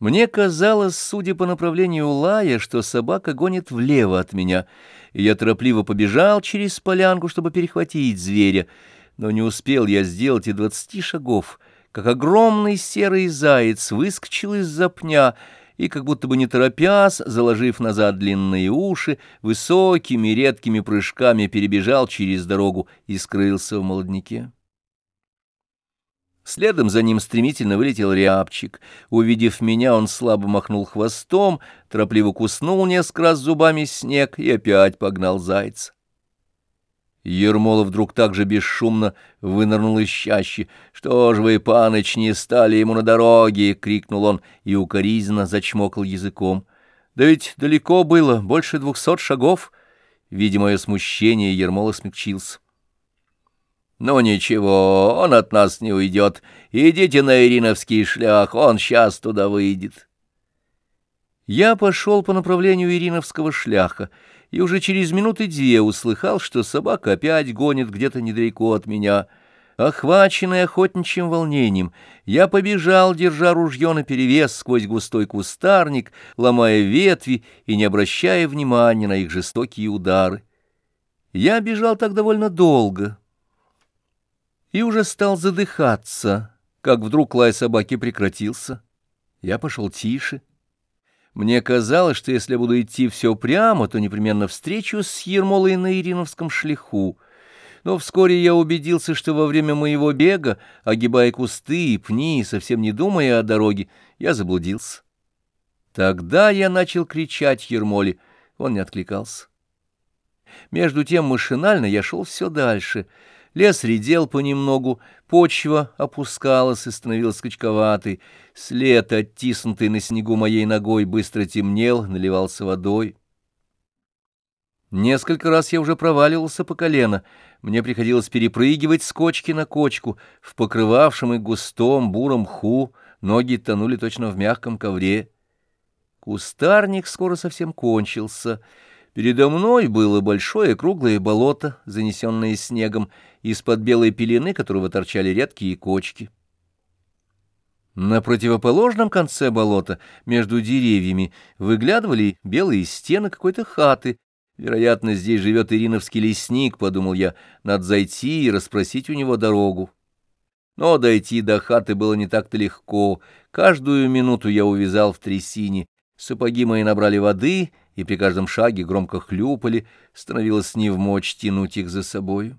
Мне казалось, судя по направлению лая, что собака гонит влево от меня, и я торопливо побежал через полянку, чтобы перехватить зверя, но не успел я сделать и двадцати шагов, как огромный серый заяц выскочил из-за пня и, как будто бы не торопясь, заложив назад длинные уши, высокими редкими прыжками перебежал через дорогу и скрылся в молодняке. Следом за ним стремительно вылетел рябчик. Увидев меня, он слабо махнул хвостом, торопливо куснул несколько раз зубами снег и опять погнал зайца. Ермолов вдруг так же бесшумно вынырнул из чащи. «Что ж вы, паныч, не стали ему на дороге?» — крикнул он и укоризненно зачмокал языком. «Да ведь далеко было, больше двухсот шагов». Видя мое смущение, Ермолов смягчился. «Ну ничего, он от нас не уйдет. Идите на Ириновский шлях, он сейчас туда выйдет». Я пошел по направлению Ириновского шляха и уже через минуты две услыхал, что собака опять гонит где-то недалеко от меня. Охваченный охотничьим волнением, я побежал, держа ружье наперевес сквозь густой кустарник, ломая ветви и не обращая внимания на их жестокие удары. Я бежал так довольно долго, и уже стал задыхаться, как вдруг лай собаки прекратился. Я пошел тише. Мне казалось, что если я буду идти все прямо, то непременно встречусь с Ермолой на Ириновском шлиху. Но вскоре я убедился, что во время моего бега, огибая кусты и пни, совсем не думая о дороге, я заблудился. Тогда я начал кричать Ермоле, он не откликался. Между тем машинально я шел все дальше — Лес редел понемногу, почва опускалась и становилась скачковатой, след, оттиснутый на снегу моей ногой, быстро темнел, наливался водой. Несколько раз я уже проваливался по колено, мне приходилось перепрыгивать с кочки на кочку, в покрывавшем и густом буром ху, ноги тонули точно в мягком ковре. Кустарник скоро совсем кончился — Передо мной было большое круглое болото, занесенное снегом, из-под белой пелены которого торчали редкие кочки. На противоположном конце болота, между деревьями, выглядывали белые стены какой-то хаты. Вероятно, здесь живет Ириновский лесник, — подумал я, — надо зайти и расспросить у него дорогу. Но дойти до хаты было не так-то легко. Каждую минуту я увязал в трясине. Сапоги мои набрали воды — и при каждом шаге громко хлюпали, становилось невмочь тянуть их за собою.